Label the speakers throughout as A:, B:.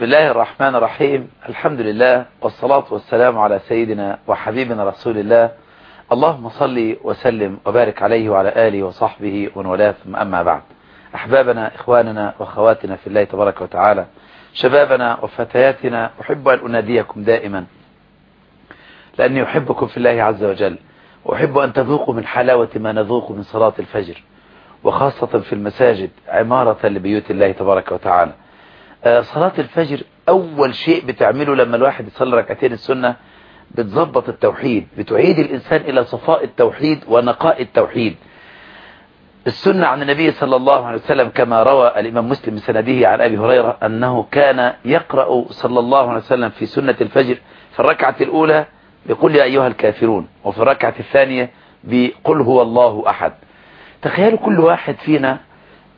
A: بسم الله الرحمن الرحيم. الحمد لله والصلاة والسلام على سيدنا وحبيبنا رسول الله. اللهم صل وسلم وبارك عليه وعلى آله وصحبه ومن ثم أما بعد. أحبابنا إخواننا وأخواتنا في الله تبارك وتعالى. شبابنا وفتياتنا أحب أن أناديكم دائما. لأني أحبكم في الله عز وجل. وأحب أن تذوقوا من حلاوة ما نذوق من صلاة الفجر. وخاصة في المساجد عمارة لبيوت الله تبارك وتعالى. صلاة الفجر أول شيء بتعمله لما الواحد يصلي ركعتين السنة بتظبط التوحيد بتعيد الإنسان إلى صفاء التوحيد ونقاء التوحيد. السنة عن النبي صلى الله عليه وسلم كما روى الإمام مسلم بسنده عن أبي هريرة أنه كان يقرأ صلى الله عليه وسلم في سنة الفجر في الركعة الأولى بقول يا أيها الكافرون وفي الركعة الثانية بقل هو الله أحد. تخيلوا كل واحد فينا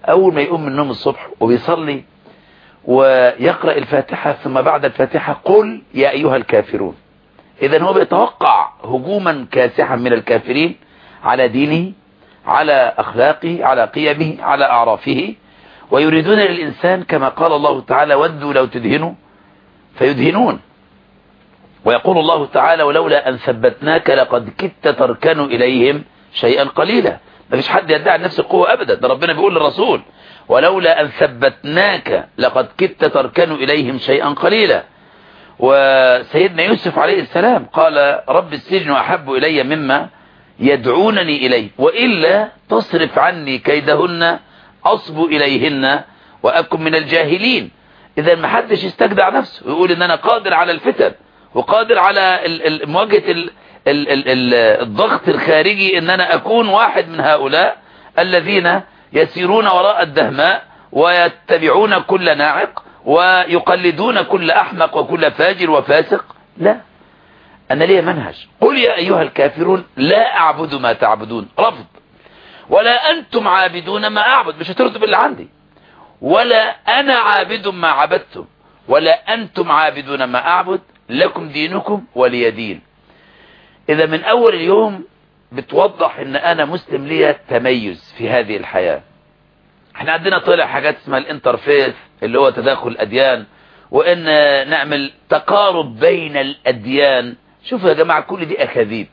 A: أول ما يقوم من النوم الصبح وبيصلي ويقرأ الفاتحة ثم بعد الفاتحة قل يا أيها الكافرون. إذا هو بيتوقع هجوما كاسحا من الكافرين على دينه على أخلاقه على قيمه على أعرافه. ويريدون للإنسان كما قال الله تعالى ودوا لو تدهنوا فيدهنون ويقول الله تعالى ولولا أن ثبتناك لقد كدت تركنوا إليهم شيئا قليلا ما فيش حد يدعي نفس القوة أبدا. ده ربنا بيقول للرسول ولولا أن ثبتناك لقد كدت تركنوا إليهم شيئا قليلا. وسيدنا يوسف عليه السلام قال رب السجن أحب إلي مما يدعونني إليه وإلا تصرف عني كيدهن أصب إليهن وأكن من الجاهلين. إذا ما حدش يستجدع نفسه ويقول إن أنا قادر على الفتن وقادر على مواجهة الضغط الخارجي إن أنا أكون واحد من هؤلاء الذين يسيرون وراء الدهماء ويتبعون كل ناعق ويقلدون كل أحمق وكل فاجر وفاسق. لا. أنا لي منهج. قل يا أيها الكافرون لا أعبد ما تعبدون. رفض. ولا أنتم عابدون ما أعبد. مش هترضوا باللي عندي. ولا أنا عابد ما عبدتم. ولا أنتم عابدون ما أعبد. لكم دينكم ولي دين. إذا من أول اليوم بتوضح إن أنا مسلم ليا تميز في هذه الحياة. إحنا عندنا طلع حاجات اسمها الانترفيس اللي هو تداخل الاديان وإن نعمل تقارب بين الأديان. شوفوا يا جماعة كل دي أكاذيب.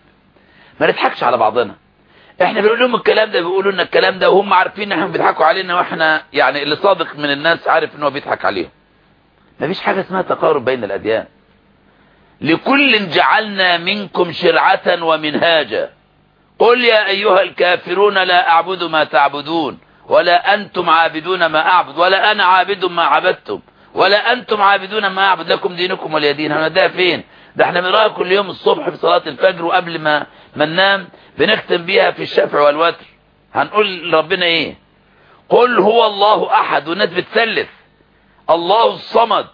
A: ما نضحكش على بعضنا. إحنا بنقول لهم الكلام ده بيقولوا لنا الكلام ده وهم عارفين إن إحنا بيضحكوا علينا وإحنا يعني اللي صادق من الناس عارف إن هو بيضحك عليهم. ما فيش حاجة اسمها تقارب بين الأديان. لكل جعلنا منكم شرعة ومنهاجا. قل يا أيها الكافرون لا أعبد ما تعبدون ولا أنتم عابدون ما أعبد ولا أنا عابد ما عبدتم ولا أنتم عابدون ما أعبد لكم دينكم ولي دين هنا ده فين؟ ده إحنا بنراها كل يوم الصبح في صلاة الفجر وقبل ما, ما ننام بنختم بيها في الشفع والوتر. هنقول لربنا إيه؟ قل هو الله أحد والناس بتسلف. الله الصمد.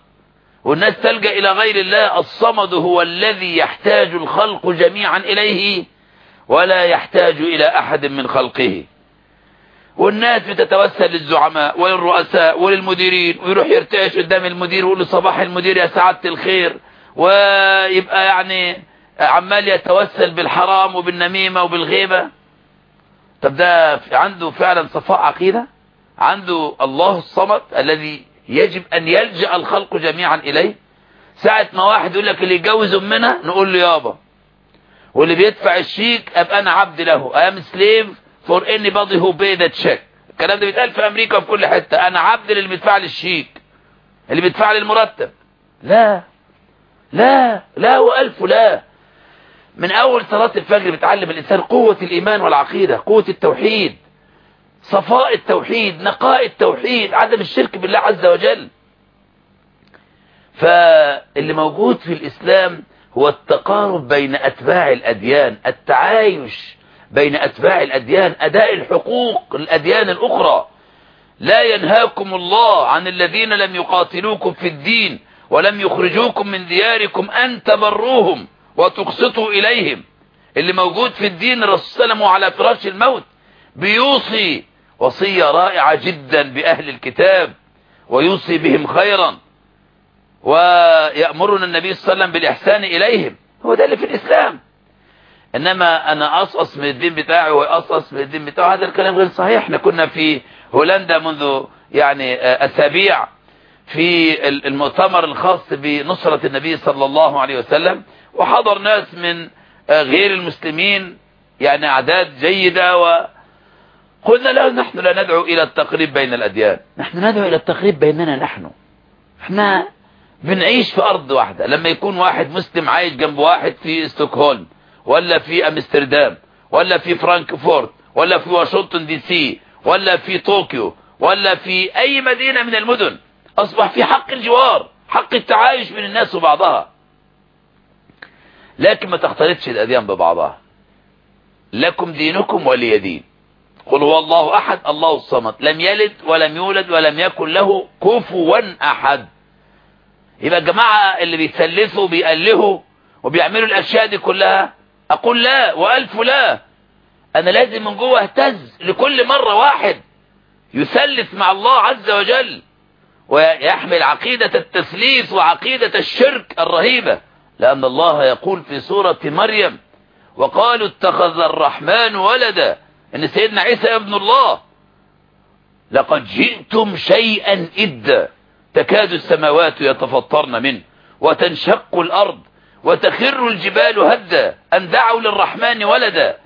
A: والناس تلجأ إلى غير الله الصمد هو الذي يحتاج الخلق جميعا إليه. ولا يحتاج إلى أحد من خلقه. والناس بتتوسل للزعماء وللرؤساء وللمديرين ويروح يرتعش قدام المدير ويقول له صباح المدير يا سعادة الخير. ويبقى يعني عمال يتوسل بالحرام وبالنميمة وبالغيبة. طب ده عنده فعلا صفاء عقيدة؟ عنده الله الصمد الذي يجب أن يلجأ الخلق جميعا إليه؟ ساعة ما واحد يقول لك اللي يجوز أمنا نقول له يابا. واللي بيدفع الشيك أبقى أنا عبد له. I am slave for anybody who pay the check. الكلام ده بيتقال في أمريكا وفي كل حتة. أنا عبد للي بيدفع لي الشيك. اللي بيدفع لي المرتب. لا. لا. لا وألف لا. من أول صلاة الفجر بتعلم الإنسان قوة الإيمان والعقيدة قوة التوحيد صفاء التوحيد نقاء التوحيد عدم الشرك بالله عز وجل. فاللي موجود في الإسلام هو التقارب بين أتباع الأديان التعايش بين أتباع الأديان أداء الحقوق الأديان الأخرى. لا ينهاكم الله عن الذين لم يقاتلوكم في الدين ولم يخرجوكم من دياركم أن تبروهم وتقسطوا إليهم. اللي موجود في الدين الرسول صلى على فراش الموت بيوصي وصية رائعة جدا بأهل الكتاب ويوصي بهم خيرا. ويأمرنا النبي صلى الله عليه وسلم بالإحسان إليهم. هو ده اللي في الإسلام. إنما أنا أصص من الدين بتاعي وأصص من الدين بتاعه هذا الكلام غير صحيح. إحنا كنا في هولندا منذ يعني أسابيع في المؤتمر الخاص بنصرة النبي صلى الله عليه وسلم وحضر ناس من غير المسلمين يعني أعداد جيدة وقلنا لا نحن لا ندعو إلى التقريب بين الأديان. نحن ندعو إلى التقريب بيننا نحن. إحنا بنعيش في أرض واحدة. لما يكون واحد مسلم عايش جنب واحد في ستوكهولم ولا في أمستردام ولا في فرانكفورت ولا في واشنطن دي سي ولا في طوكيو ولا في أي مدينة من المدن أصبح في حق الجوار حق التعايش بين الناس وبعضها. لكن ما تختلطش الأديان ببعضها. لكم دينكم ولي دين. قل هو الله أحد الله الصمد. لم يلد ولم يولد ولم يكن له كفوا أحد. يبقى الجماعة اللي بيتسلسوا بيألهوا وبيعملوا الأشياء دي كلها أقول لا وألف لا. أنا لازم من جوه أهتز لكل مرة واحد يثلث مع الله عز وجل ويحمل عقيدة التثليث وعقيدة الشرك الرهيبة لأن الله يقول في سورة مريم وقالوا اتخذ الرحمن ولدا. إن سيدنا عيسى ابن الله لقد جئتم شيئا إدا. تكاد السماوات يتفطرن منه وتنشق الأرض وتخر الجبال هدا أن دعوا للرحمن ولدا.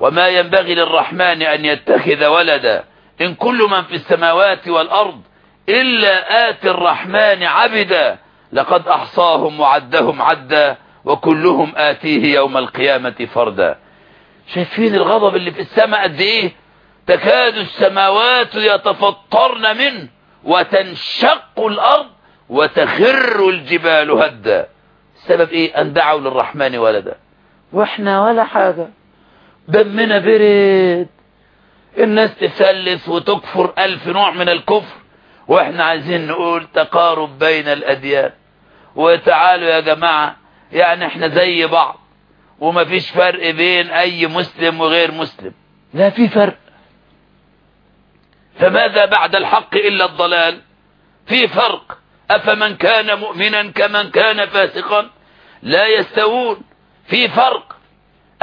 A: وما ينبغي للرحمن أن يتخذ ولدا إن كل من في السماوات والأرض إلا آتي الرحمن عبدا. لقد أحصاهم وعدهم عدا وكلهم آتيه يوم القيامة فردا. شايفين الغضب اللي في السماء قد إيه؟ تكاد السماوات يتفطرن منه. وتنشق الأرض وتخر الجبال هدا. السبب إيه؟ أن دعوا للرحمن ولدا. وإحنا ولا حاجة. دمنا برد الناس تسلس وتكفر ألف نوع من الكفر. وإحنا عايزين نقول تقارب بين الأديان. وتعالوا يا جماعة يعني إحنا زي بعض. وما فيش فرق بين أي مسلم وغير مسلم. لا في فرق. فماذا بعد الحق إلا الضلال؟ في فرق. أفمن كان مؤمنا كمن كان فاسقا؟ لا يستوون. في فرق.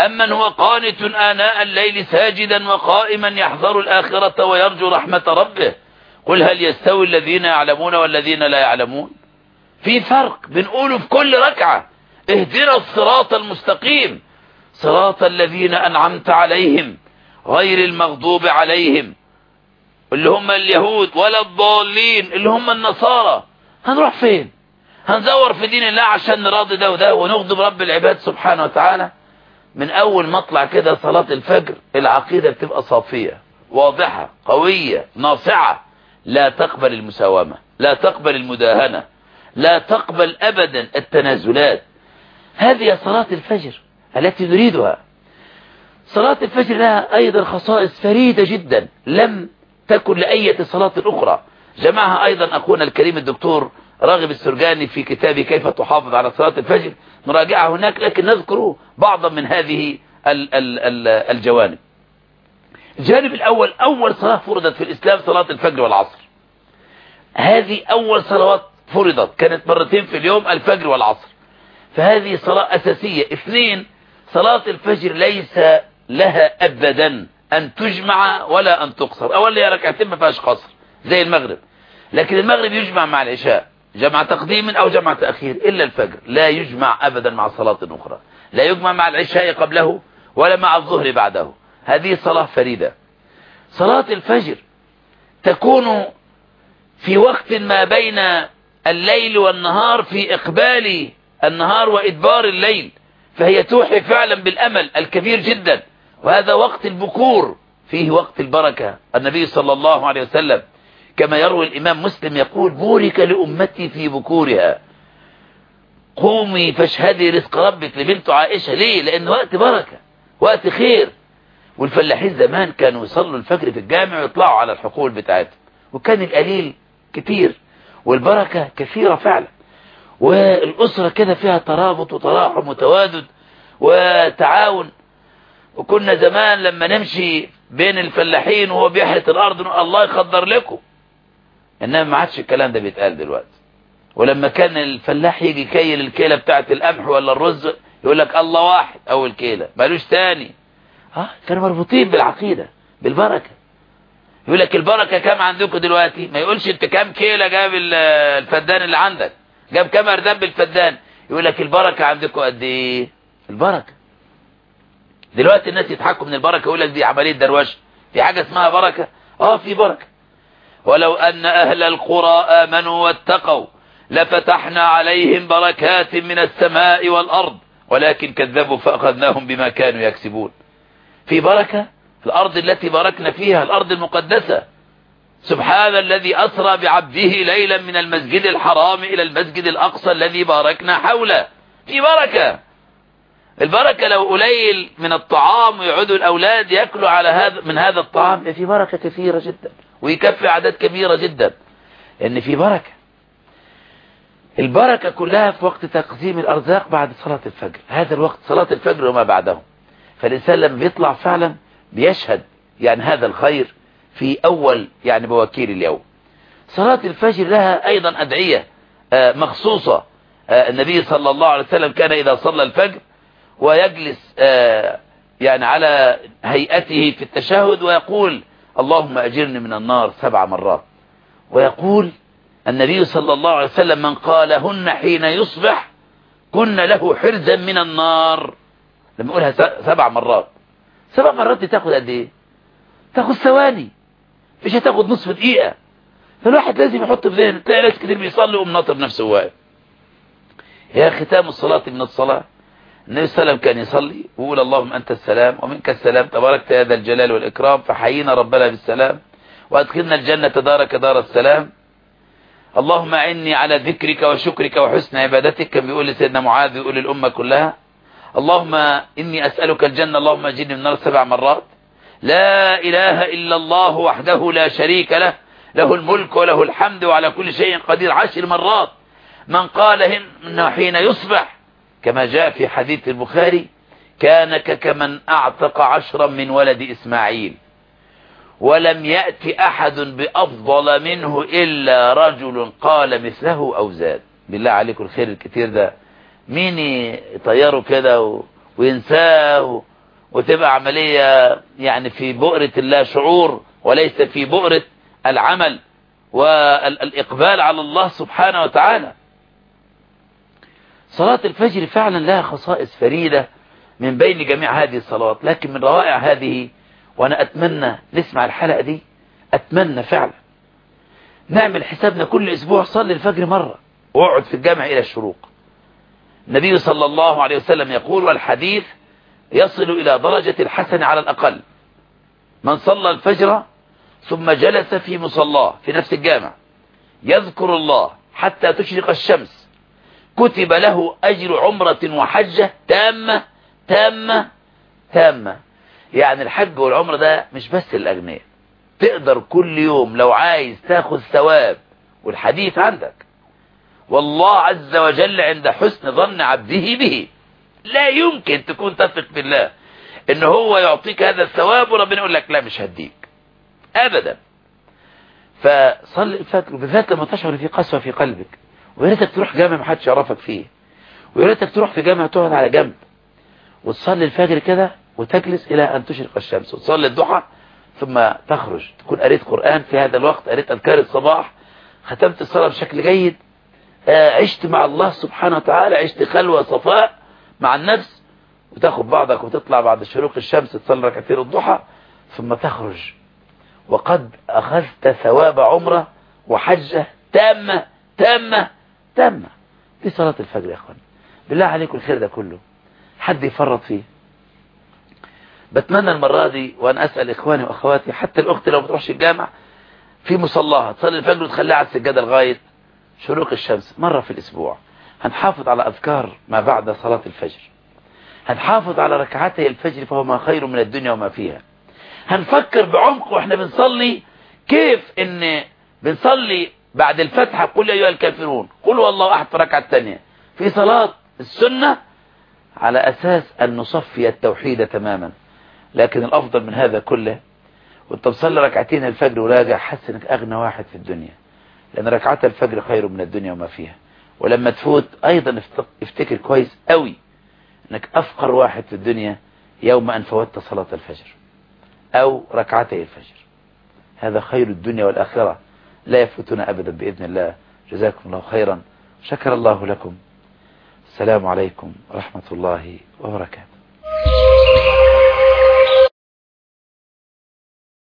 A: أمن هو قانت آناء الليل ساجدا وقائما يحذر الآخرة ويرجو رحمة ربه؟ قل هل يستوي الذين يعلمون والذين لا يعلمون؟ في فرق. بنقوله في كل ركعة. اهدنا الصراط المستقيم. صراط الذين أنعمت عليهم. غير المغضوب عليهم. اللي هم اليهود ولا الضالين اللي هم النصارى. هنروح فين؟ هنزور في دين الله عشان نراضي ده وده ونغضب رب العباد سبحانه وتعالى؟ من أول ما اطلع كده صلاة الفجر العقيدة بتبقى صافية واضحة قوية ناصعة. لا تقبل المساومة لا تقبل المداهنة لا تقبل أبدا التنازلات. هذه صلاة الفجر التي نريدها. صلاة الفجر لها أيضا خصائص فريدة جدا. لم تكن لأية صلاة أخرى. جمعها أيضا أخونا الكريم الدكتور راغب السرجاني في كتابه كيف تحافظ على صلاة الفجر نراجعها هناك لكن نذكر بعضا من هذه ال ال ال الجوانب. الجانب الأول أول صلاة فرضت في الإسلام صلاة الفجر والعصر. هذه أول صلوات فرضت كانت مرتين في اليوم الفجر والعصر. فهذه صلاة أساسية. اثنين صلاة الفجر ليس لها أبدا. أن تجمع ولا أن تقصر. أولا هي ركعتين ما فيهاش قصر زي المغرب. لكن المغرب يجمع مع العشاء جمع تقديم أو جمع تأخير إلا الفجر. لا يجمع أبدا مع صلاة أخرى. لا يجمع مع العشاء قبله ولا مع الظهر بعده. هذه صلاة فريدة. صلاة الفجر تكون في وقت ما بين الليل والنهار في إقبال النهار وإدبار الليل. فهي توحي فعلا بالأمل الكبير جدا. وهذا وقت البكور فيه وقت البركة. النبي صلى الله عليه وسلم كما يروي الإمام مسلم يقول بورك لأمتي في بكورها. قومي فاشهدي رزق ربك لبنت عائشة. ليه؟ لأن وقت بركة وقت خير. والفلاحين زمان كانوا يصلوا الفجر في الجامع ويطلعوا على الحقول بتاعتهم. وكان القليل كتير والبركة كثيرة فعلا. والأسرة كده فيها ترابط وتراحم وتوادد وتعاون. وكنا زمان لما نمشي بين الفلاحين وهو بيحرث الأرض الله يخضر لكم. إنما ما عادش الكلام ده بيتقال دلوقتي. ولما كان الفلاح يجي كيل الكيلة بتاعت القمح ولا الرز يقول لك الله واحد أول كيلة مالوش تاني. آه كانوا مربوطين بالعقيدة بالبركة. يقول لك البركة كام عندكم دلوقتي؟ ما يقولش أنت كام كيلة جاب الفدان اللي عندك؟ جاب كام اردان بالفدان؟ يقول لك البركة عندكم قد إيه؟ البركة. دلوقتي الناس يضحكوا من البركة يقول لك دي عملية دروشه في حاجة اسمها بركة؟ آه في بركة. ولو أن أهل القرى آمنوا واتقوا لفتحنا عليهم بركات من السماء والأرض ولكن كذبوا فأخذناهم بما كانوا يكسبون. في بركة؟ الأرض التي باركنا فيها الأرض المقدسة. سبحان الذي أسرى بعبده ليلا من المسجد الحرام إلى المسجد الأقصى الذي باركنا حوله. في بركة. البركة لو قليل من الطعام ويعودوا الأولاد يأكلوا على هذا من هذا الطعام في بركة كثيرة جدا ويكفي أعداد كبيرة جدا إن في بركة. البركة كلها في وقت تقسيم الأرزاق بعد صلاة الفجر. هذا الوقت صلاة الفجر وما بعده. فالإنسان لما بيطلع فعلا بيشهد يعني هذا الخير في أول يعني بوكير اليوم. صلاة الفجر لها أيضا أدعية مخصوصة. النبي صلى الله عليه وسلم كان إذا صلى الفجر ويجلس يعني على هيئته في التشهد ويقول اللهم أجرني من النار سبع مرات. ويقول النبي صلى الله عليه وسلم من قالهن حين يصبح كن له حرزا من النار. لما يقولها سبع مرات. سبع مرات دي تاخد قد إيه؟ تاخد ثواني. مش هتاخد نصف دقيقة. فالواحد لازم يحط في ذهنه تلاقي ناس كتير بيصلي ويقوم ناطر نفسه واقف يا ختام الصلاة من الصلاة. النبي صلى الله عليه وسلم كان يصلي ويقول اللهم أنت السلام ومنك السلام تبارك يا ذا الجلال والإكرام فحيينا ربنا بالسلام وأدخلنا الجنة دارك دار السلام. اللهم أعني على ذكرك وشكرك وحسن عبادتك كان بيقول لسيدنا معاذ يقول للأمة كلها. اللهم إني أسألك الجنة اللهم أجني من النار سبع مرات. لا إله إلا الله وحده لا شريك له له الملك وله الحمد وعلى كل شيء قدير عشر مرات. من قالهن من حين يصبح كما جاء في حديث البخاري كان كمن أعتق عشرا من ولد إسماعيل ولم يأتي أحد بأفضل منه إلا رجل قال مثله أو زاد. بالله عليكم الخير الكتير ده. مين يطيره كده وينساه وتبقى عملية يعني في بؤرة اللا شعور وليس في بؤرة العمل والإقبال على الله سبحانه وتعالى. صلاة الفجر فعلا لها خصائص فريدة من بين جميع هذه الصلوات لكن من روائع هذه وأنا أتمنى نسمع الحلقة دي أتمنى فعلا. نعمل حسابنا كل أسبوع صلي الفجر مرة وأقعد في الجامع إلى الشروق. النبي صلى الله عليه وسلم يقول والحديث يصل إلى درجة الحسن على الأقل. من صلى الفجر ثم جلس في مصلاه في نفس الجامع يذكر الله حتى تشرق الشمس كتب له أجر عمرة وحجة تامة تامة تامة. يعني الحج والعمرة ده مش بس الأغنياء. تقدر كل يوم لو عايز تاخذ ثواب والحديث عندك. والله عز وجل عند حسن ظن عبده به. لا يمكن تكون تثق بالله إن هو يعطيك هذا الثواب وربنا يقول لك لا مش هديك. ابدا. فصل الفجر بالذات لما تشعر في قسوة في قلبك. ويا ريتك تروح جامع ما حدش يعرفك فيه. ويا ريتك تروح في جامع تقعد على جنب. وتصلي الفجر كده وتجلس إلى أن تشرق الشمس. وتصلي الضحى ثم تخرج. تكون قريت قرآن في هذا الوقت قريت أذكار الصباح ختمت الصلاة بشكل جيد. عشت مع الله سبحانه وتعالى عشت خلوة صفاء مع النفس. وتاخد بعضك وتطلع بعد شروق الشمس تصلي ركعتين الضحى ثم تخرج. وقد أخذت ثواب عمرة وحجة تامة تامة. تامة في صلاة الفجر يا أخواني. بالله عليكم الخير ده كله. حد يفرط فيه؟ بتمنى المرة دي وأنا أسأل إخواني وأخواتي حتى الأخت لو بتروحش الجامع في مصلاها. تصلي الفجر وتخليها على السجادة لغاية شروق الشمس مرة في الأسبوع. هنحافظ على أذكار ما بعد صلاة الفجر. هنحافظ على ركعتي الفجر فهو ما خير من الدنيا وما فيها. هنفكر بعمق وإحنا بنصلي كيف إن بنصلي بعد الفتحة. قل يا أيها الكافرون. قل والله أحد في ركعة الثانية. في صلاة السنة على أساس أن نصفي التوحيد تماما. لكن الأفضل من هذا كله وأنت بتصلي ركعتين الفجر وراجع حس إنك أغنى واحد في الدنيا. لأن ركعات الفجر خير من الدنيا وما فيها. ولما تفوت أيضا افتكر كويس قوي إنك أفقر واحد في الدنيا يوم أن فوتت صلاة الفجر أو ركعتي الفجر. هذا خير الدنيا والآخرة. لا يفوتنا أبدا بإذن الله. جزاكم الله خيرا. شكر الله لكم. السلام عليكم ورحمة الله وبركاته.